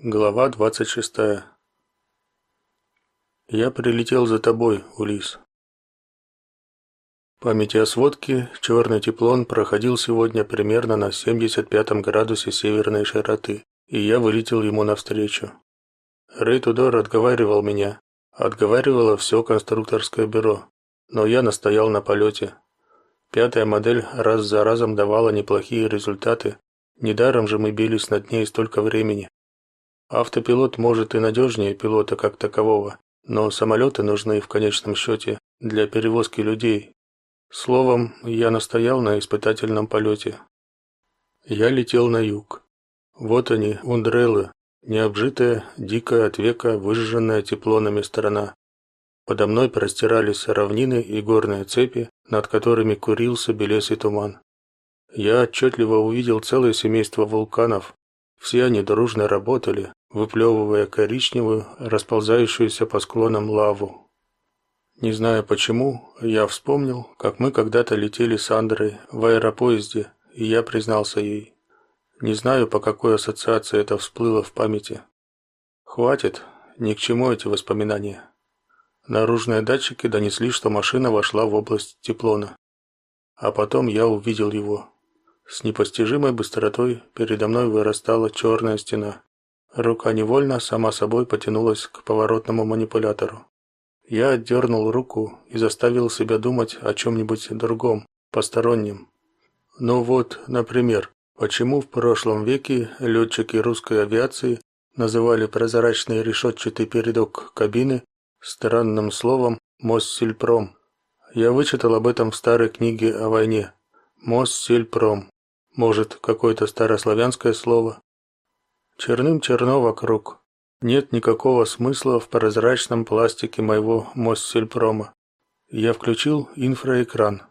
Глава двадцать шестая. Я прилетел за тобой, Улис. По метеосводке черный теплон проходил сегодня примерно на 75 градусе северной широты, и я вылетел ему навстречу. Рэй Тудор отговаривал меня, отговаривало все конструкторское бюро, но я настоял на полете. Пятая модель раз за разом давала неплохие результаты, недаром же мы бились над ней столько времени. Автопилот может и надежнее пилота как такового, но самолеты нужны в конечном счете для перевозки людей. Словом, я настоял на испытательном полете. Я летел на юг. Вот они, ундрелы, необжитая, дикая от века, выжженная теплонами страна. Подо мной простирались равнины и горные цепи, над которыми курился белесый туман. Я отчетливо увидел целое семейство вулканов. Все они дружно работали, выплевывая коричневую, расползающуюся по склонам лаву. Не знаю почему, я вспомнил, как мы когда-то летели с Андрой в аэропоезде, и я признался ей. Не знаю, по какой ассоциации это всплыло в памяти. Хватит, ни к чему эти воспоминания. Наружные датчики донесли, что машина вошла в область теплона. А потом я увидел его. С непостижимой быстротой передо мной вырастала черная стена. Рука невольно сама собой потянулась к поворотному манипулятору. Я отдернул руку и заставил себя думать о чем-нибудь другом, постороннем. Ну вот, например, почему в прошлом веке летчики русской авиации называли прозрачный решетчатый передок кабины странным словом «Моссельпром». Я вычитал об этом в старой книге о войне. Моссельпром. Может, какое-то старославянское слово? Черным черно вокруг. Нет никакого смысла в прозрачном пластике моего Моссельпрома. Я включил инфраэкран.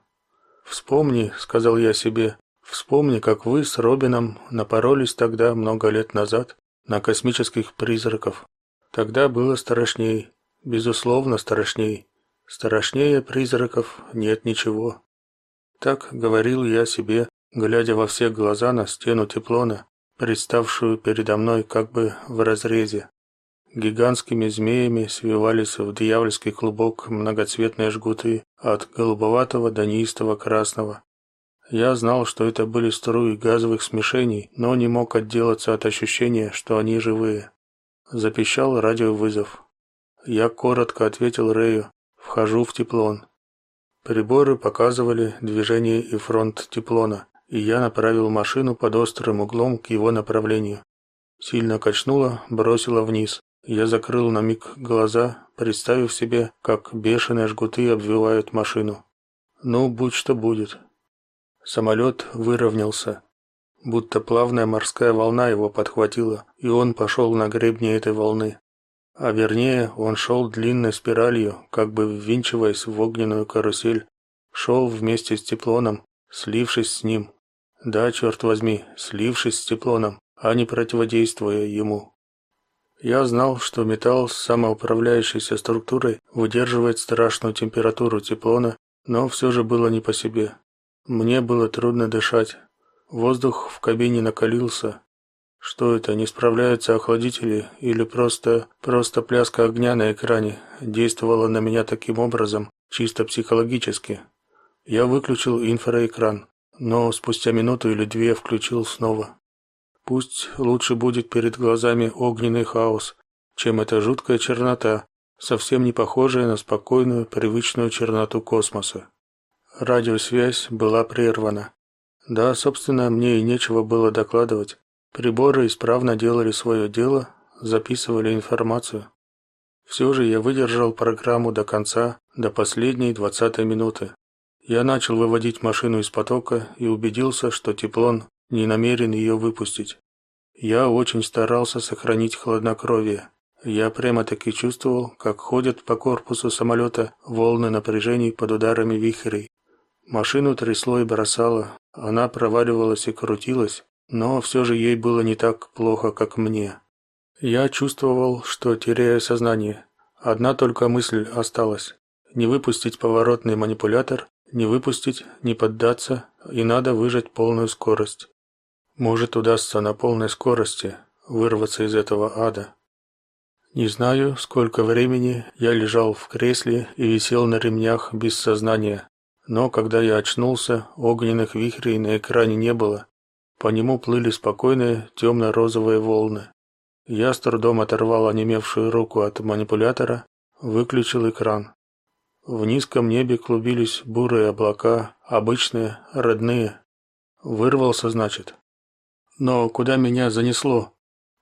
«Вспомни», — сказал я себе, — «вспомни, как вы с Робином напоролись тогда, много лет назад, на космических призраков. Тогда было страшней, безусловно страшней. Страшнее призраков нет ничего». Так говорил я себе, глядя во все глаза на стену теплона, представшую передо мной как бы в разрезе. Гигантскими змеями свивались в дьявольский клубок многоцветные жгуты от голубоватого до неистого красного. Я знал, что это были струи газовых смешений, но не мог отделаться от ощущения, что они живые. Запищал радиовызов. Я коротко ответил Рэю: "Вхожу в теплон". Приборы показывали движение и фронт теплона и я направил машину под острым углом к его направлению. Сильно качнуло, бросило вниз. Я закрыл на миг глаза, представив себе, как бешеные жгуты обвивают машину. Ну, будь что будет. Самолет выровнялся, будто плавная морская волна его подхватила, и он пошел на гребне этой волны. А вернее, он шел длинной спиралью, как бы ввинчиваясь в огненную карусель, шел вместе с теплоном, слившись с ним, да, черт возьми, слившись с теплоном, а не противодействуя ему. Я знал, что металл с самоуправляющейся структурой выдерживает страшную температуру теплона, но все же было не по себе. Мне было трудно дышать. Воздух в кабине накалился. Что это, не справляются охладители или просто просто пляска огня на экране действовала на меня таким образом, чисто психологически. Я выключил инфраэкран но спустя минуту или две включил снова. Пусть лучше будет перед глазами огненный хаос, чем эта жуткая чернота, совсем не похожая на спокойную, привычную черноту космоса. Радиосвязь была прервана. Да, собственно, мне и нечего было докладывать. Приборы исправно делали свое дело, записывали информацию. Все же я выдержал программу до конца, до последней двадцатой минуты. Я начал выводить машину из потока и убедился, что Теплон не намерен ее выпустить. Я очень старался сохранить хладнокровие. Я прямо-таки чувствовал, как ходят по корпусу самолета волны напряжений под ударами вихрей. Машину трясло и бросало, она проваливалась и крутилась, но все же ей было не так плохо, как мне. Я чувствовал, что теряю сознание. Одна только мысль осталась не выпустить поворотный манипулятор не выпустить, не поддаться, и надо выжать полную скорость. Может, удастся на полной скорости, вырваться из этого ада. Не знаю, сколько времени я лежал в кресле и висел на ремнях без сознания, но когда я очнулся, огненных вихрей на экране не было. По нему плыли спокойные темно-розовые волны. Я с трудом оторвал онемевшую руку от манипулятора, выключил экран. В низком небе клубились бурые облака, обычные, родные. Вырвался, значит. Но куда меня занесло?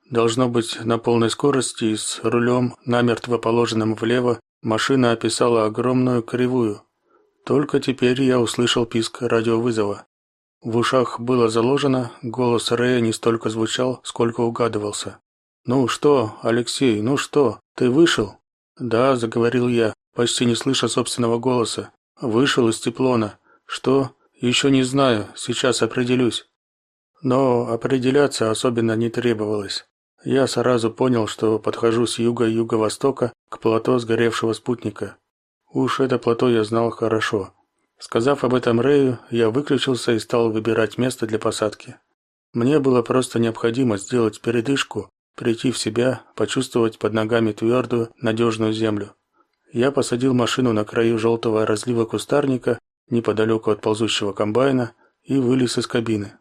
Должно быть, на полной скорости с рулем, намертво положенным влево, машина описала огромную кривую. Только теперь я услышал писк радиовызова. В ушах было заложено, голос Рэя не столько звучал, сколько угадывался. «Ну что, Алексей, ну что, ты вышел?» «Да», — заговорил я, почти не слыша собственного голоса. «Вышел из теплона. Что? Еще не знаю, сейчас определюсь». Но определяться особенно не требовалось. Я сразу понял, что подхожу с юга-юго-востока к плато сгоревшего спутника. Уж это плато я знал хорошо. Сказав об этом Рэю, я выключился и стал выбирать место для посадки. Мне было просто необходимо сделать передышку, прийти в себя, почувствовать под ногами твердую, надежную землю. Я посадил машину на краю желтого разлива кустарника, неподалеку от ползущего комбайна, и вылез из кабины.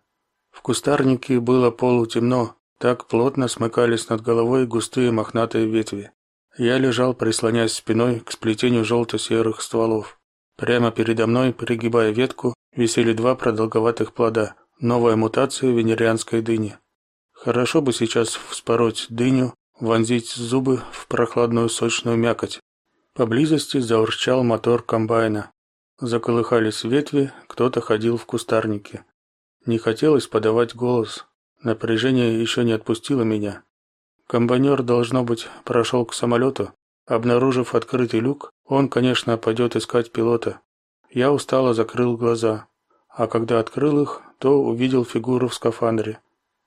В кустарнике было полутемно, так плотно смыкались над головой густые мохнатые ветви. Я лежал, прислоняясь спиной к сплетению желто-серых стволов. Прямо передо мной, пригибая ветку, висели два продолговатых плода, новая мутация венерианской дыни. Хорошо бы сейчас вспороть дыню, вонзить зубы в прохладную сочную мякоть. Поблизости заурчал мотор комбайна. Заколыхались ветви, кто-то ходил в кустарнике. Не хотелось подавать голос. Напряжение еще не отпустило меня. Комбайнер, должно быть, прошел к самолету. Обнаружив открытый люк, он, конечно, пойдет искать пилота. Я устало закрыл глаза, а когда открыл их, то увидел фигуру в скафандре.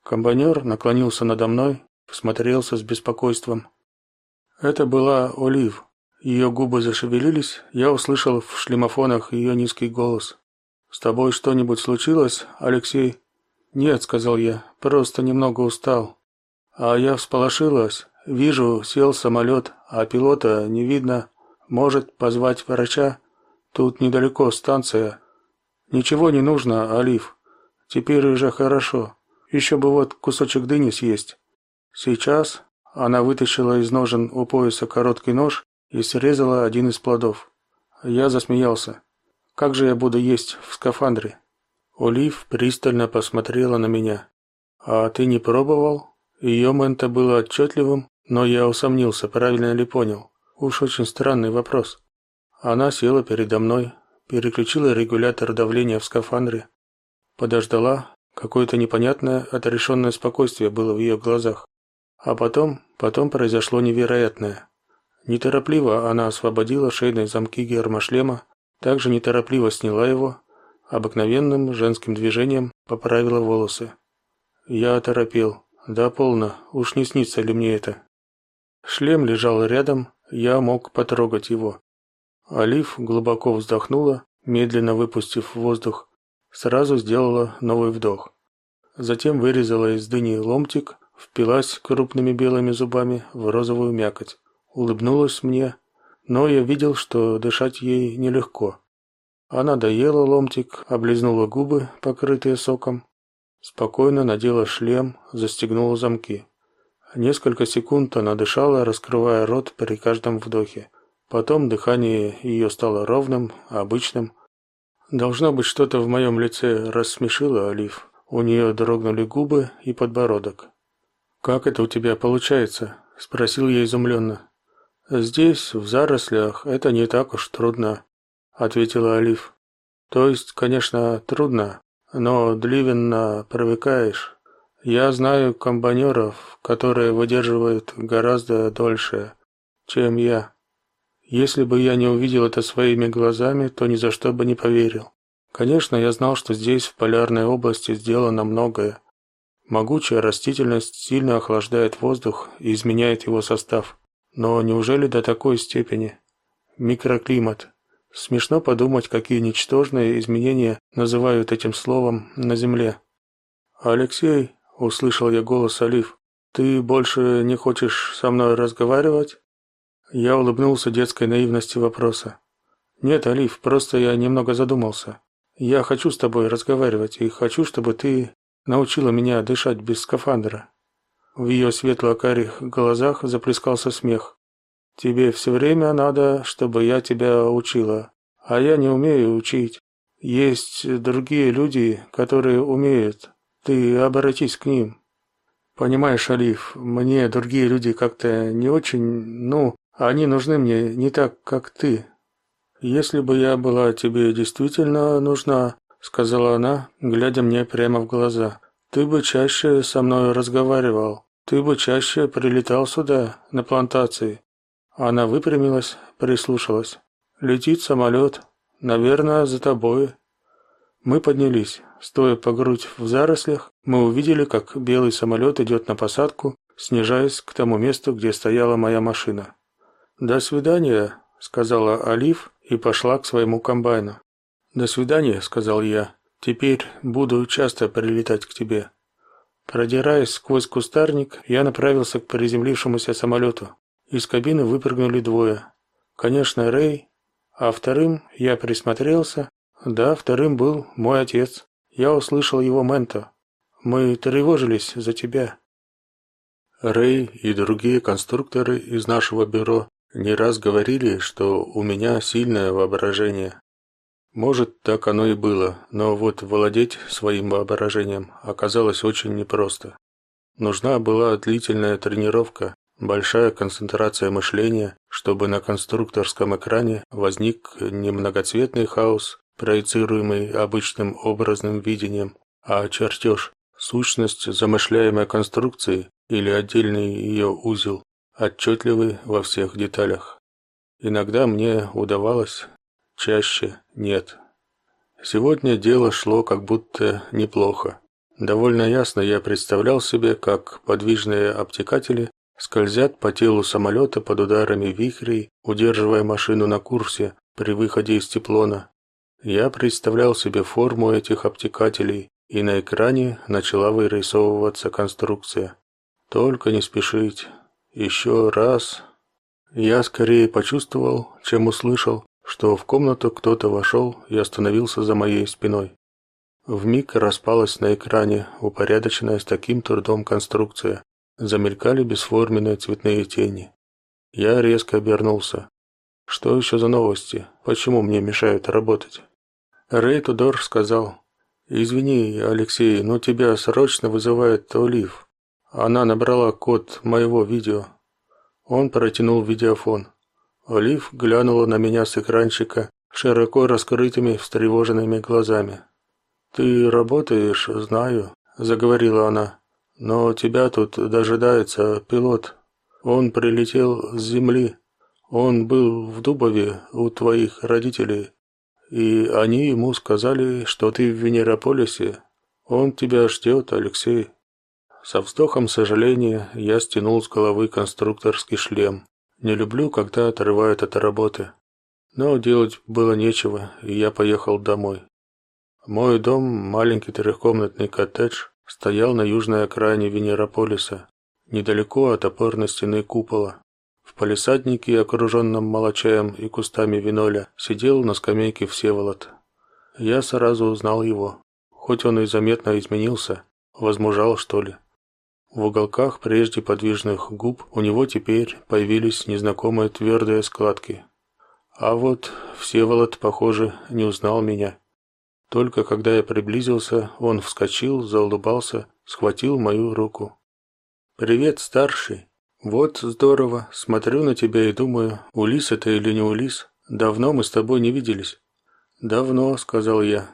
Комбайнер наклонился надо мной, всмотрелся с беспокойством. Это была Олив. Ее губы зашевелились, я услышал в шлемофонах ее низкий голос. «С тобой что-нибудь случилось, Алексей?» «Нет», — сказал я, — «просто немного устал». А я всполошилась. Вижу, сел самолет, а пилота не видно. Может, позвать врача? Тут недалеко станция. Ничего не нужно, Алиф. Теперь уже хорошо. Еще бы вот кусочек дыни съесть. Сейчас она вытащила из ножен у пояса короткий нож и срезала один из плодов. Я засмеялся. Как же я буду есть в скафандре? Олив пристально посмотрела на меня. А ты не пробовал? Ее мента было отчетливым, но я усомнился, правильно ли понял. Уж очень странный вопрос. Она села передо мной, переключила регулятор давления в скафандре, подождала, какое-то непонятное, отрешенное спокойствие было в ее глазах. А потом, потом произошло невероятное. Неторопливо она освободила шейные замки гермошлема, также неторопливо сняла его, обыкновенным женским движением поправила волосы. Я оторопел. Да полно, уж не снится ли мне это? Шлем лежал рядом, я мог потрогать его. Алиф глубоко вздохнула, медленно выпустив воздух, сразу сделала новый вдох. Затем вырезала из дыни ломтик, впилась крупными белыми зубами в розовую мякоть. Улыбнулась мне, но я видел, что дышать ей нелегко. Она доела ломтик, облизнула губы, покрытые соком, спокойно надела шлем, застегнула замки. Несколько секунд она дышала, раскрывая рот при каждом вдохе. Потом дыхание ее стало ровным, обычным. Должно быть, что-то в моем лице рассмешило Олив. У нее дрогнули губы и подбородок. «Как это у тебя получается?» – спросил я изумленно. «Здесь, в зарослях, это не так уж трудно ответила Алиф. То есть, конечно, трудно, но дливенно привыкаешь. Я знаю комбайнеров, которые выдерживают гораздо дольше, чем я. Если бы я не увидел это своими глазами, то ни за что бы не поверил. Конечно, я знал, что здесь, в полярной области, сделано многое. Могучая растительность сильно охлаждает воздух и изменяет его состав. Но неужели до такой степени? Микроклимат. Смешно подумать, какие ничтожные изменения называют этим словом на земле. "Алексей", услышал я голос Алиф. Ты больше не хочешь со мной разговаривать? Я улыбнулся детской наивности вопроса. Нет, Алиф, просто я немного задумался. Я хочу с тобой разговаривать и хочу, чтобы ты научила меня дышать без скафандра. В ее светло-карих глазах заплескался смех. Тебе все время надо, чтобы я тебя учила, а я не умею учить. Есть другие люди, которые умеют. Ты обратись к ним. Понимаешь, Алиф, мне другие люди как-то не очень, ну, они нужны мне не так, как ты. Если бы я была тебе действительно нужна, сказала она, глядя мне прямо в глаза. Ты бы чаще со мной разговаривал. Ты бы чаще прилетал сюда, на плантации. Она выпрямилась, прислушалась. Летит самолет. Наверное, за тобой. Мы поднялись. Стоя по грудь в зарослях, мы увидели, как белый самолет идет на посадку, снижаясь к тому месту, где стояла моя машина. «До свидания», — сказала Алиф и пошла к своему комбайну. «До свидания», — сказал я. «Теперь буду часто прилетать к тебе». Продираясь сквозь кустарник, я направился к приземлившемуся самолету. Из кабины выпрыгнули двое. Конечно, Рэй, а вторым я присмотрелся. Да, вторым был мой отец. Я услышал его менто. Мы тревожились за тебя. Рэй и другие конструкторы из нашего бюро не раз говорили, что у меня сильное воображение. Может, так оно и было, но вот владеть своим воображением оказалось очень непросто. Нужна была длительная тренировка, большая концентрация мышления, чтобы на конструкторском экране возник не многоцветный хаос, проецируемый обычным образным видением, а чертеж, сущность замышляемой конструкции или отдельный ее узел, отчетливый во всех деталях. Иногда мне удавалось, чаще нет. Сегодня дело шло как будто неплохо. Довольно ясно я представлял себе, как подвижные обтекатели скользят по телу самолета под ударами вихрей, удерживая машину на курсе при выходе из теплона, я представлял себе форму этих обтекателей, и на экране начала вырисовываться конструкция. Только не спешить. Еще раз. Я скорее почувствовал, чем услышал, что в комнату кто-то вошел и остановился за моей спиной. Вмиг распалась на экране упорядоченная с таким трудом конструкция. Замелькали бесформенные цветные тени. Я резко обернулся. Что еще за новости? Почему мне мешают работать? Рэй Тудор сказал: "Извини, Алексей, но тебя срочно вызывает Олив. Она набрала код моего видео". Он протянул видеофон. Олив глянула на меня с экранчика широко раскрытыми встревоженными глазами. "Ты работаешь, знаю", заговорила она. "Но тебя тут дожидается пилот. Он прилетел с земли. Он был в Дубове у твоих родителей, и они ему сказали, что ты в Венерополисе. Он тебя ждет, Алексей. Со вздохом сожаления я стянул с головы конструкторский шлем. Не люблю, когда отрывают от работы. Но делать было нечего, и я поехал домой. Мой дом, маленький трехкомнатный коттедж, стоял на южной окраине Венерополиса, недалеко от опорной стены купола. В палисаднике, окруженном молочаем и кустами виноля, сидел на скамейке Всеволод. Я сразу узнал его. Хоть он и заметно изменился, возмужал, что ли. В уголках прежде подвижных губ у него теперь появились незнакомые твердые складки. А вот Всеволод, похоже, не узнал меня. Только когда я приблизился, он вскочил, заулыбался, схватил мою руку. «Привет, старший!» Вот здорово. Смотрю на тебя и думаю, Улис это или не Улис? Давно мы с тобой не виделись. Давно, сказал я.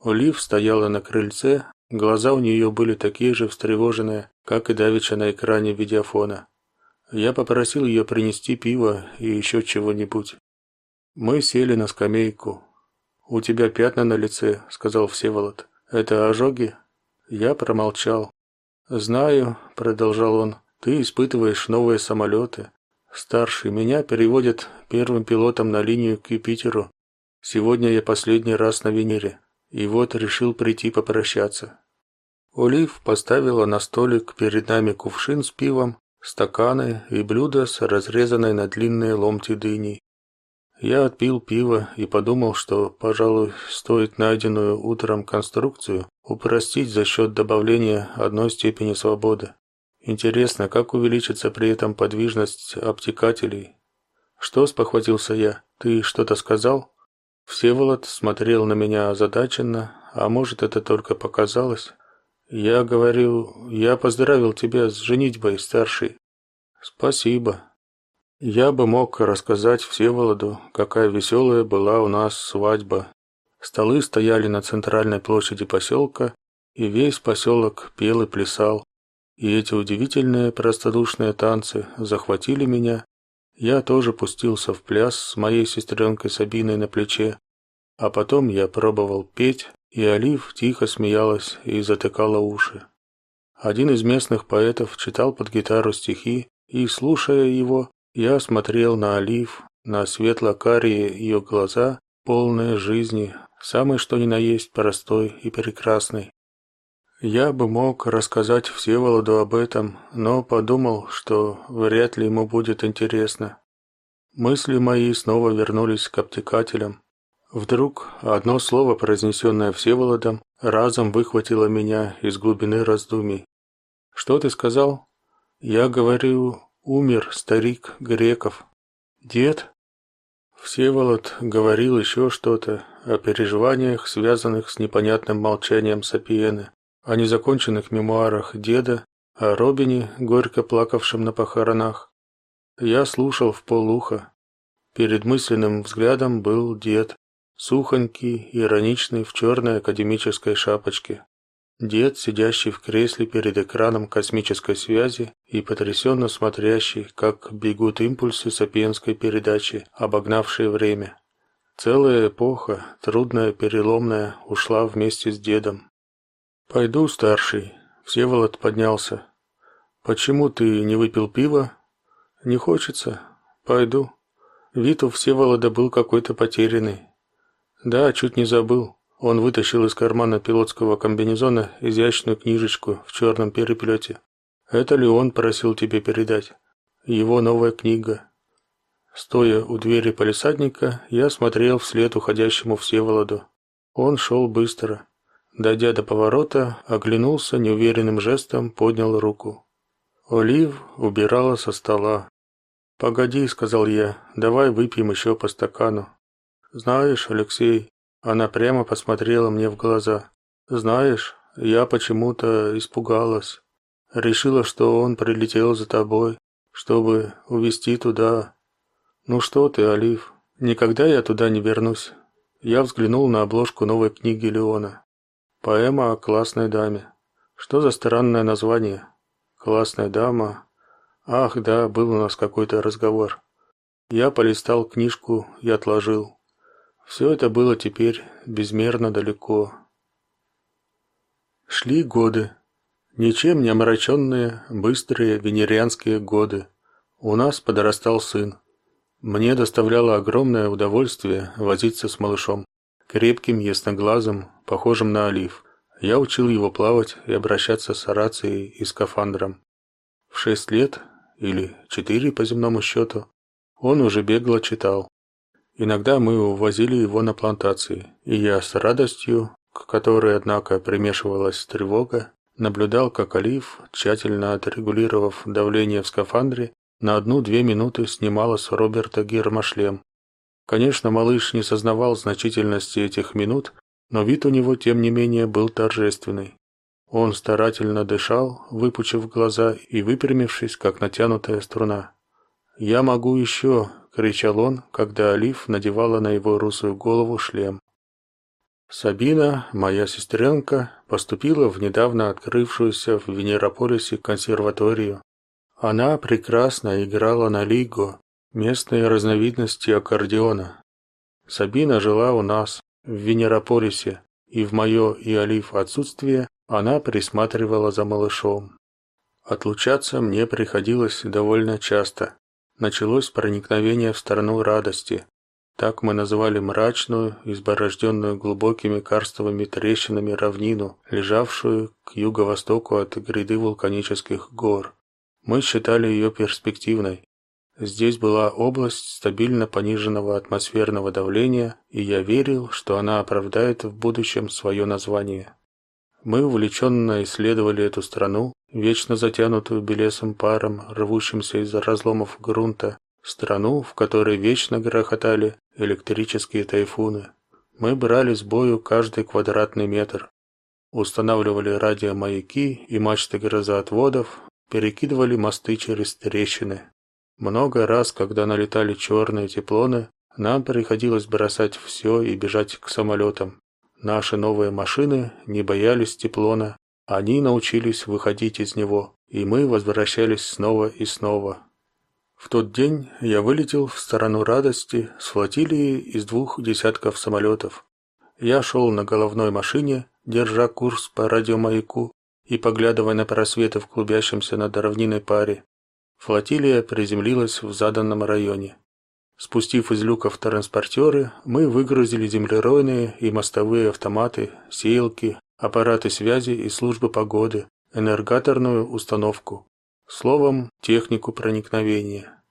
Олив стояла на крыльце, глаза у нее были такие же встревоженные, как и давеча на экране видеофона. Я попросил ее принести пиво и еще чего-нибудь. Мы сели на скамейку. У тебя пятна на лице, сказал Всеволод. Это ожоги? Я промолчал. Знаю, продолжал он. Ты испытываешь новые самолеты. Старший меня переводят первым пилотом на линию к Юпитеру. Сегодня я последний раз на Венере. И вот решил прийти попрощаться. Олив поставила на столик перед нами кувшин с пивом, стаканы и блюдо с разрезанной на длинные ломти дыней. Я отпил пиво и подумал, что, пожалуй, стоит найденную утром конструкцию упростить за счет добавления одной степени свободы. Интересно, как увеличится при этом подвижность обтекателей? Что спохватился я? Ты что-то сказал? Всеволод смотрел на меня озадаченно, а может, это только показалось? Я говорю, я поздравил тебя с женитьбой, старший. Спасибо. Я бы мог рассказать Всеволоду, какая веселая была у нас свадьба. Столы стояли на центральной площади поселка, и весь поселок пел и плясал. И эти удивительные простодушные танцы захватили меня. Я тоже пустился в пляс с моей сестренкой Сабиной на плече. А потом я пробовал петь, и Олив тихо смеялась и затыкала уши. Один из местных поэтов читал под гитару стихи, и, слушая его, я смотрел на Олив, на светло-карие ее глаза, полные жизни, самой что ни на есть простой и прекрасной. Я бы мог рассказать Всеволоду об этом, но подумал, что вряд ли ему будет интересно. Мысли мои снова вернулись к обтекателям. Вдруг одно слово, произнесенное Всеволодом, разом выхватило меня из глубины раздумий. Что ты сказал? Я говорю, умер старик Греков. Дед? Всеволод говорил еще что-то о переживаниях, связанных с непонятным молчанием Сапиены, о незаконченных мемуарах деда, о Робине, горько плакавшем на похоронах. Я слушал в полуха. Перед мысленным взглядом был дед, сухонький, ироничный в черной академической шапочке. Дед, сидящий в кресле перед экраном космической связи и потрясенно смотрящий, как бегут импульсы сапиенской передачи, обогнавшие время. Целая эпоха, трудная, переломная, ушла вместе с дедом. Пойду, старший. Всеволод поднялся. Почему ты не выпил пива? Не хочется. Пойду. Вид у Всеволода был какой-то потерянный. Да, чуть не забыл. Он вытащил из кармана пилотского комбинезона изящную книжечку в черном переплете. Это ли он просил тебе передать? Его новая книга. Стоя у двери полисадника, я смотрел вслед уходящему Всеволоду. Он шел быстро. Дойдя до поворота, оглянулся неуверенным жестом, поднял руку. Олив убирала со стола. "Погоди", сказал я. "Давай выпьем еще по стакану". Знаешь, Алексей, она прямо посмотрела мне в глаза. Знаешь, я почему-то испугалась. Решила, что он прилетел за тобой, чтобы увезти туда. Ну что ты, Олив? Никогда я туда не вернусь. Я взглянул на обложку новой книги Леона. Поэма о классной даме. Что за странное название? Классная дама. Ах, да, был у нас какой-то разговор. Я полистал книжку и отложил. Все это было теперь безмерно далеко. Шли годы, ничем не омраченные, быстрые венерианские годы. У нас подрастал сын. Мне доставляло огромное удовольствие возиться с малышом, крепким, ясноглазым, похожим на олив. Я учил его плавать и обращаться с рацией и скафандром. В шесть лет, или четыре по земному счету, он уже бегло читал. Иногда мы увозили его на плантации, и я с радостью, к которой, однако, примешивалась тревога, наблюдал, как Олив, тщательно отрегулировав давление в скафандре, на одну-две минуты снимала с Роберта гермошлем. Конечно, малыш не сознавал значительности этих минут, но вид у него, тем не менее, был торжественный. Он старательно дышал, выпучив глаза и выпрямившись, как натянутая струна. «Я могу еще», кричал он, когда Олив надевала на его русую голову шлем. Сабина, моя сестренка, поступила в недавно открывшуюся в Венерополисе консерваторию. Она прекрасно играла на лиго, местной разновидности аккордеона. Сабина жила у нас в Венерополисе, и в мое и Олив отсутствие она присматривала за малышом. Отлучаться мне приходилось довольно часто началось проникновение в страну радости. Так мы называли мрачную, изборожденную глубокими карстовыми трещинами равнину, лежавшую к юго-востоку от гряды вулканических гор. Мы считали ее перспективной. Здесь была область стабильно пониженного атмосферного давления, и я верил, что она оправдает в будущем свое название. Мы увлеченно исследовали эту страну, вечно затянутую белесым паром, рвущимся из разломов грунта, страну, в которой вечно грохотали электрические тайфуны. Мы брали с бою каждый квадратный метр, устанавливали радиомаяки и мачты грозоотводов, перекидывали мосты через трещины. Много раз, когда налетали черные теплоны, нам приходилось бросать все и бежать к самолетам. Наши новые машины не боялись теплона, они научились выходить из него, и мы возвращались снова и снова. В тот день я вылетел в сторону радости с флотилией из двух десятков самолетов. Я шел на головной машине, держа курс по радиомаяку и поглядывая на просветы в клубящемся над равниной паре. Флотилия приземлилась в заданном районе. Спустив из люков транспортеры, мы выгрузили землеройные и мостовые автоматы, сеялки, аппараты связи и службы погоды, энергаторную установку. Словом, технику проникновения.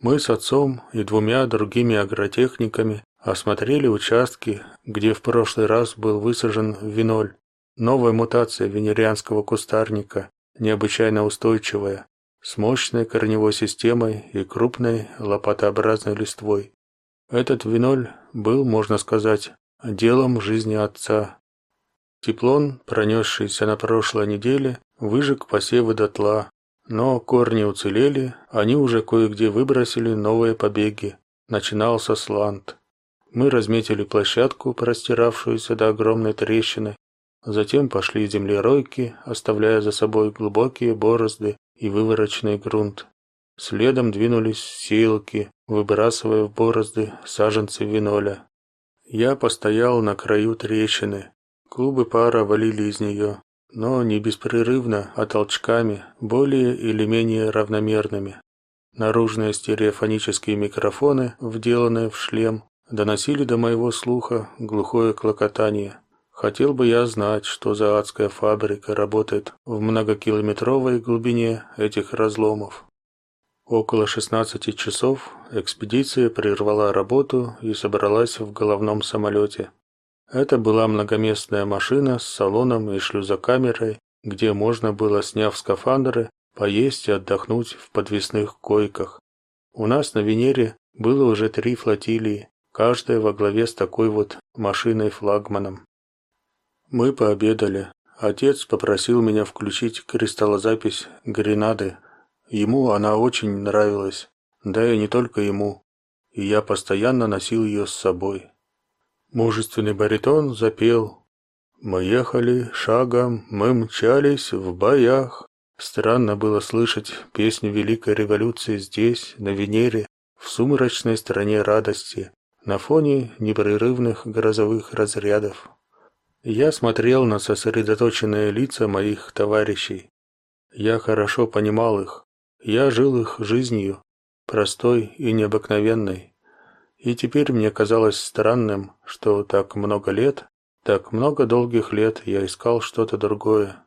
Мы с отцом и двумя другими агротехниками осмотрели участки, где в прошлый раз был высажен виноль. Новая мутация венерианского кустарника, необычайно устойчивая, с мощной корневой системой и крупной лопатообразной листвой. Этот виноль был, можно сказать, делом жизни отца. Теплон, пронесшийся на прошлой неделе, выжег посевы дотла, но корни уцелели, они уже кое-где выбросили новые побеги. Начинался слант. Мы разметили площадку, простиравшуюся до огромной трещины, затем пошли землеройки, оставляя за собой глубокие борозды и вывороченный грунт. Следом двинулись силки, выбрасывая в борозды саженцы виноля. Я постоял на краю трещины. Клубы пара валили из нее, но не беспрерывно, а толчками, более или менее равномерными. Наружные стереофонические микрофоны, вделанные в шлем, доносили до моего слуха глухое клокотание. Хотел бы я знать, что за адская фабрика работает в многокилометровой глубине этих разломов. Около 16 часов экспедиция прервала работу и собралась в головном самолете. Это была многоместная машина с салоном и шлюзокамерой, где можно было, сняв скафандры, поесть и отдохнуть в подвесных койках. У нас на Венере было уже три флотилии, каждая во главе с такой вот машиной-флагманом. Мы пообедали. Отец попросил меня включить кристаллозапись Гренады. Ему она очень нравилась, да и не только ему. И я постоянно носил ее с собой. Мужественный баритон запел: "Мы ехали шагом, мы мчались в боях". Странно было слышать песню Великой революции здесь, на Венере, в сумрачной стране радости, на фоне непрерывных грозовых разрядов. Я смотрел на сосредоточенные лица моих товарищей. Я хорошо понимал их. Я жил их жизнью, простой и необыкновенной. И теперь мне казалось странным, что так много лет, так много долгих лет я искал что-то другое.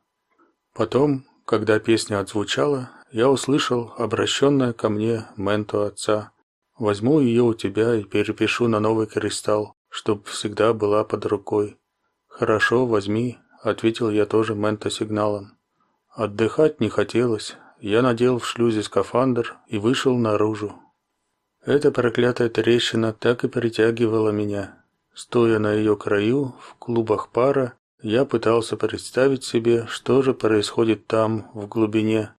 Потом, когда песня отзвучала, я услышал обращенное ко мне менто отца. Возьму ее у тебя и перепишу на новый кристалл, чтоб всегда была под рукой. Хорошо, возьми, ответил я тоже ментосигналом. Отдыхать не хотелось. Я надел в шлюзе скафандр и вышел наружу. Эта проклятая трещина так и притягивала меня. Стоя на ее краю, в клубах пара, я пытался представить себе, что же происходит там, в глубине.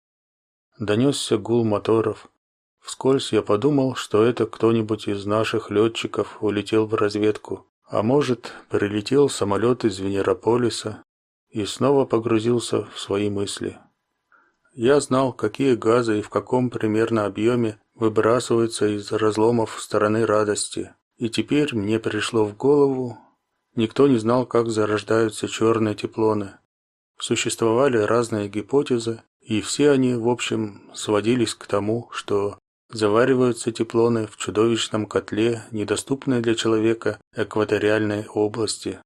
Донесся гул моторов. Вскользь я подумал, что это кто-нибудь из наших летчиков улетел в разведку. А может, прилетел самолет из Венерополиса и снова погрузился в свои мысли. Я знал, какие газы и в каком примерно объеме выбрасываются из разломов стороны радости. И теперь мне пришло в голову, никто не знал, как зарождаются черные теплоны. Существовали разные гипотезы, и все они, в общем, сводились к тому, что Завариваются теплоны в чудовищном котле, недоступной для человека экваториальной области.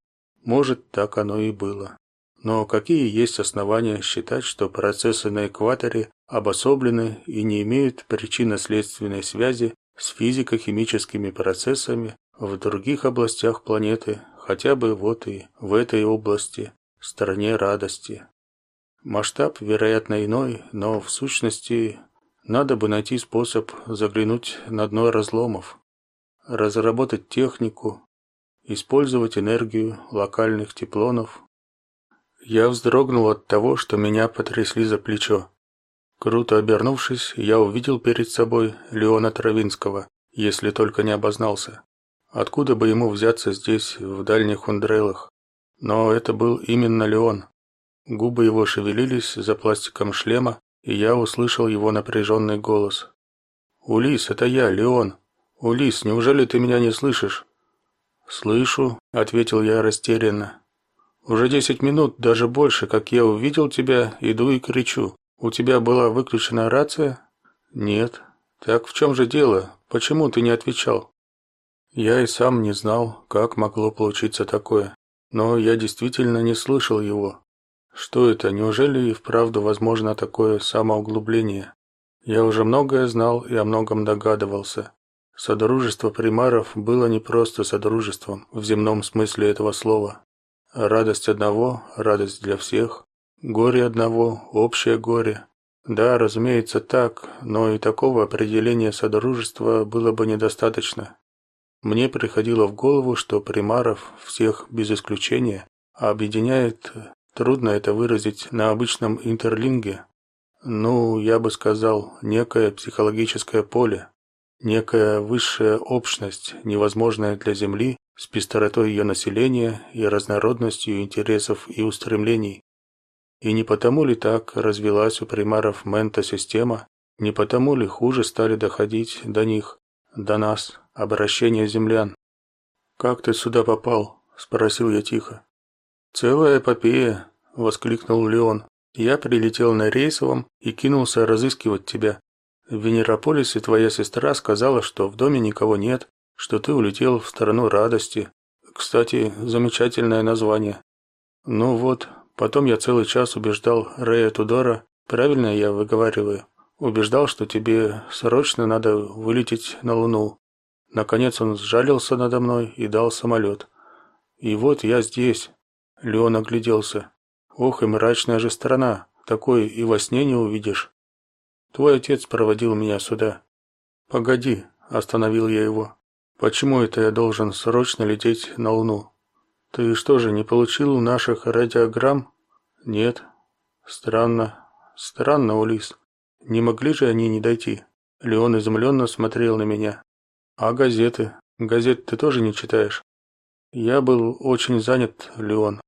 Может, так оно и было. Но какие есть основания считать, что процессы на экваторе обособлены и не имеют причинно-следственной связи с физико-химическими процессами в других областях планеты, хотя бы вот и в этой области, стороне радости. Масштаб, вероятно, иной, но в сущности надо бы найти способ заглянуть на дно разломов, разработать технику, использовать энергию локальных теплонов. Я вздрогнул от того, что меня потрясли за плечо. Круто обернувшись, я увидел перед собой Леона Травинского, если только не обознался. Откуда бы ему взяться здесь, в дальних ундрелах? Но это был именно Леон. Губы его шевелились за пластиком шлема, и я услышал его напряженный голос. «Улис, это я, Леон. Улис, неужели ты меня не слышишь?» «Слышу», — ответил я растерянно. «Уже десять минут, даже больше, как я увидел тебя, иду и кричу. У тебя была выключена рация?» «Нет». «Так в чем же дело? Почему ты не отвечал?» Я и сам не знал, как могло получиться такое. Но я действительно не слышал его. Что это? Неужели и вправду возможно такое самоуглубление? Я уже многое знал и о многом догадывался. Содружество примаров было не просто содружеством в земном смысле этого слова. Радость одного, радость для всех, горе одного, общее горе. Да, разумеется, так, но и такого определения содружества было бы недостаточно. Мне приходило в голову, что примаров всех без исключения объединяет Трудно это выразить на обычном интерлинге. Ну, я бы сказал, некое психологическое поле, некая высшая общность, невозможная для Земли, с пестротой ее населения и разнородностью интересов и устремлений. И не потому ли так развилась у примаров мента-система, не потому ли хуже стали доходить до них, до нас, обращения землян? «Как ты сюда попал?» – спросил я тихо. «Целая эпопея!» – воскликнул Леон. «Я прилетел на рейсовом и кинулся разыскивать тебя. В Венерополисе твоя сестра сказала, что в доме никого нет, что ты улетел в сторону радости. Кстати, замечательное название. Ну вот, потом я целый час убеждал Рэя Тудора, правильно я выговариваю, убеждал, что тебе срочно надо вылететь на Луну. Наконец он сжалился надо мной и дал самолет. И вот я здесь, Леон огляделся. Ох, и мрачная же страна. Такой и во сне не увидишь. Твой отец проводил меня сюда. Погоди, остановил я его. Почему это я должен срочно лететь на Луну? Ты что же, не получил наших радиограмм? Нет. Странно. Странно, Улис. Не могли же они не дойти? Леон изумленно смотрел на меня. А газеты? Газет ты тоже не читаешь? Я был очень занят, Леон.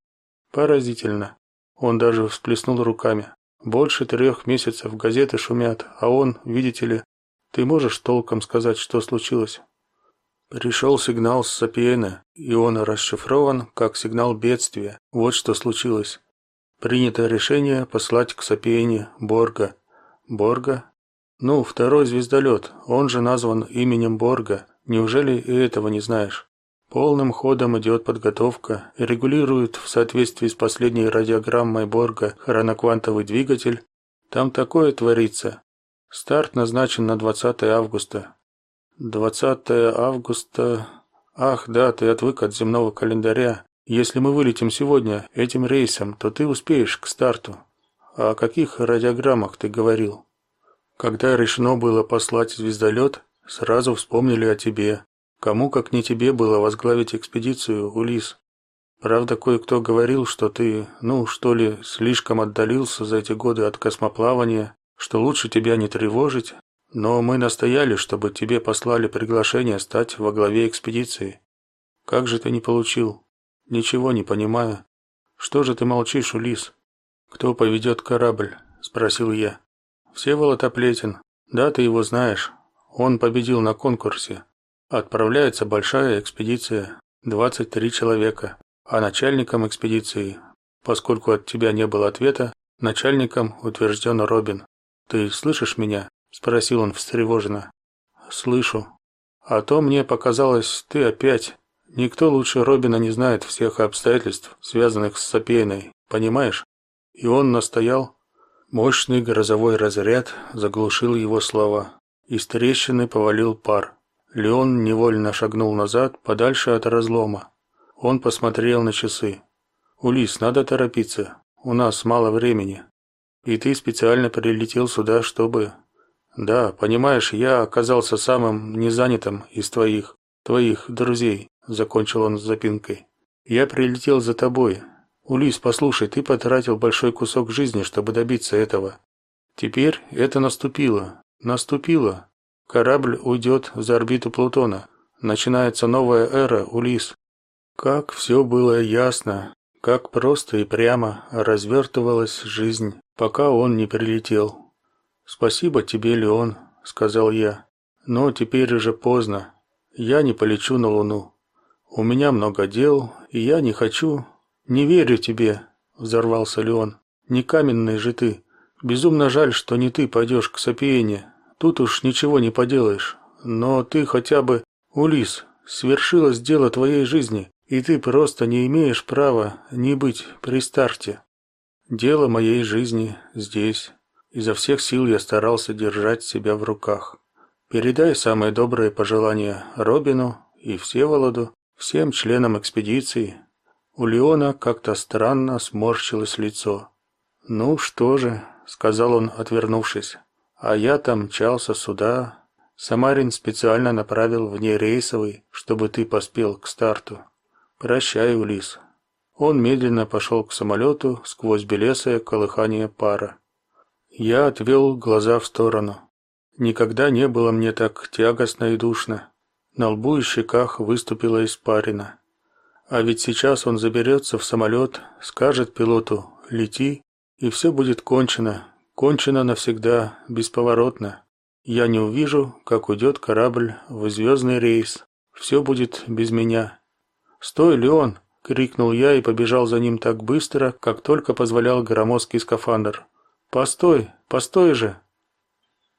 Поразительно. Он даже всплеснул руками. Больше трех месяцев газеты шумят, а он, видите ли, ты можешь толком сказать, что случилось? Пришел сигнал с Сапиена, и он расшифрован как сигнал бедствия. Вот что случилось. Принято решение послать к Сапиене Борга. Борга? Ну, второй звездолет, он же назван именем Борга. Неужели и этого не знаешь? Полным ходом идет подготовка, регулирует в соответствии с последней радиограммой Борга хроноквантовый двигатель. Там такое творится. Старт назначен на 20 августа. 20 августа... Ах, да, ты отвык от земного календаря. Если мы вылетим сегодня этим рейсом, то ты успеешь к старту. А о каких радиограммах ты говорил? Когда решено было послать звездолет, сразу вспомнили о тебе. Кому, как не тебе, было возглавить экспедицию, Улис? Правда, кое-кто говорил, что ты, ну, что ли, слишком отдалился за эти годы от космоплавания, что лучше тебя не тревожить, но мы настояли, чтобы тебе послали приглашение стать во главе экспедиции. Как же ты не получил? Ничего не понимаю. Что же ты молчишь, Улис? Кто поведет корабль? спросил я. Всеволод Оплетин. Да, ты его знаешь. Он победил на конкурсе. Отправляется большая экспедиция, 23 человека, а начальником экспедиции, поскольку от тебя не было ответа, начальником утвержден Робин. Ты слышишь меня? спросил он встревоженно. слышу. А то мне показалось, ты опять. Никто лучше Робина не знает всех обстоятельств, связанных с Сапейной, понимаешь? И он настоял. Мощный грозовой разряд заглушил его слова. Из трещины повалил пар. Леон невольно шагнул назад, подальше от разлома. Он посмотрел на часы. Улис, надо торопиться. У нас мало времени. И ты специально прилетел сюда, чтобы Да, понимаешь, я оказался самым незанятым из твоих твоих друзей, закончил он с запинкой. Я прилетел за тобой. Улис, послушай, ты потратил большой кусок жизни, чтобы добиться этого. Теперь это наступило. Наступило. Корабль уйдет за орбиту Плутона. Начинается новая эра, Улис. Как все было ясно, как просто и прямо развертывалась жизнь, пока он не прилетел. Спасибо тебе, Леон, сказал я. Но теперь уже поздно. Я не полечу на Луну. У меня много дел, и я не хочу. Не верю тебе, взорвался Леон. Не каменный же ты. Безумно жаль, что не ты пойдешь к Сапиене, Тут уж ничего не поделаешь. Но ты хотя бы, Улис, свершилось дело твоей жизни, и ты просто не имеешь права не быть при старте. Дело моей жизни здесь. Изо всех сил я старался держать себя в руках. Передай самые добрые пожелания Робину и Всеволоду, всем членам экспедиции. У Леона как-то странно сморщилось лицо. Ну что же, сказал он, отвернувшись. А я там мчался сюда. Самарин специально направил вне рейсовый, чтобы ты поспел к старту. Прощай, Улис. Он медленно пошел к самолету сквозь белесое колыхание пара. Я отвел глаза в сторону. Никогда не было мне так тягостно и душно. На лбу и щеках выступила испарина. А ведь сейчас он заберется в самолет, скажет пилоту «лети», и все будет кончено, Кончено навсегда, бесповоротно. Я не увижу, как уйдет корабль в звездный рейс. Все будет без меня. "Стой, Леон!" крикнул я и побежал за ним так быстро, как только позволял громоздкий скафандр. "Постой, постой же!"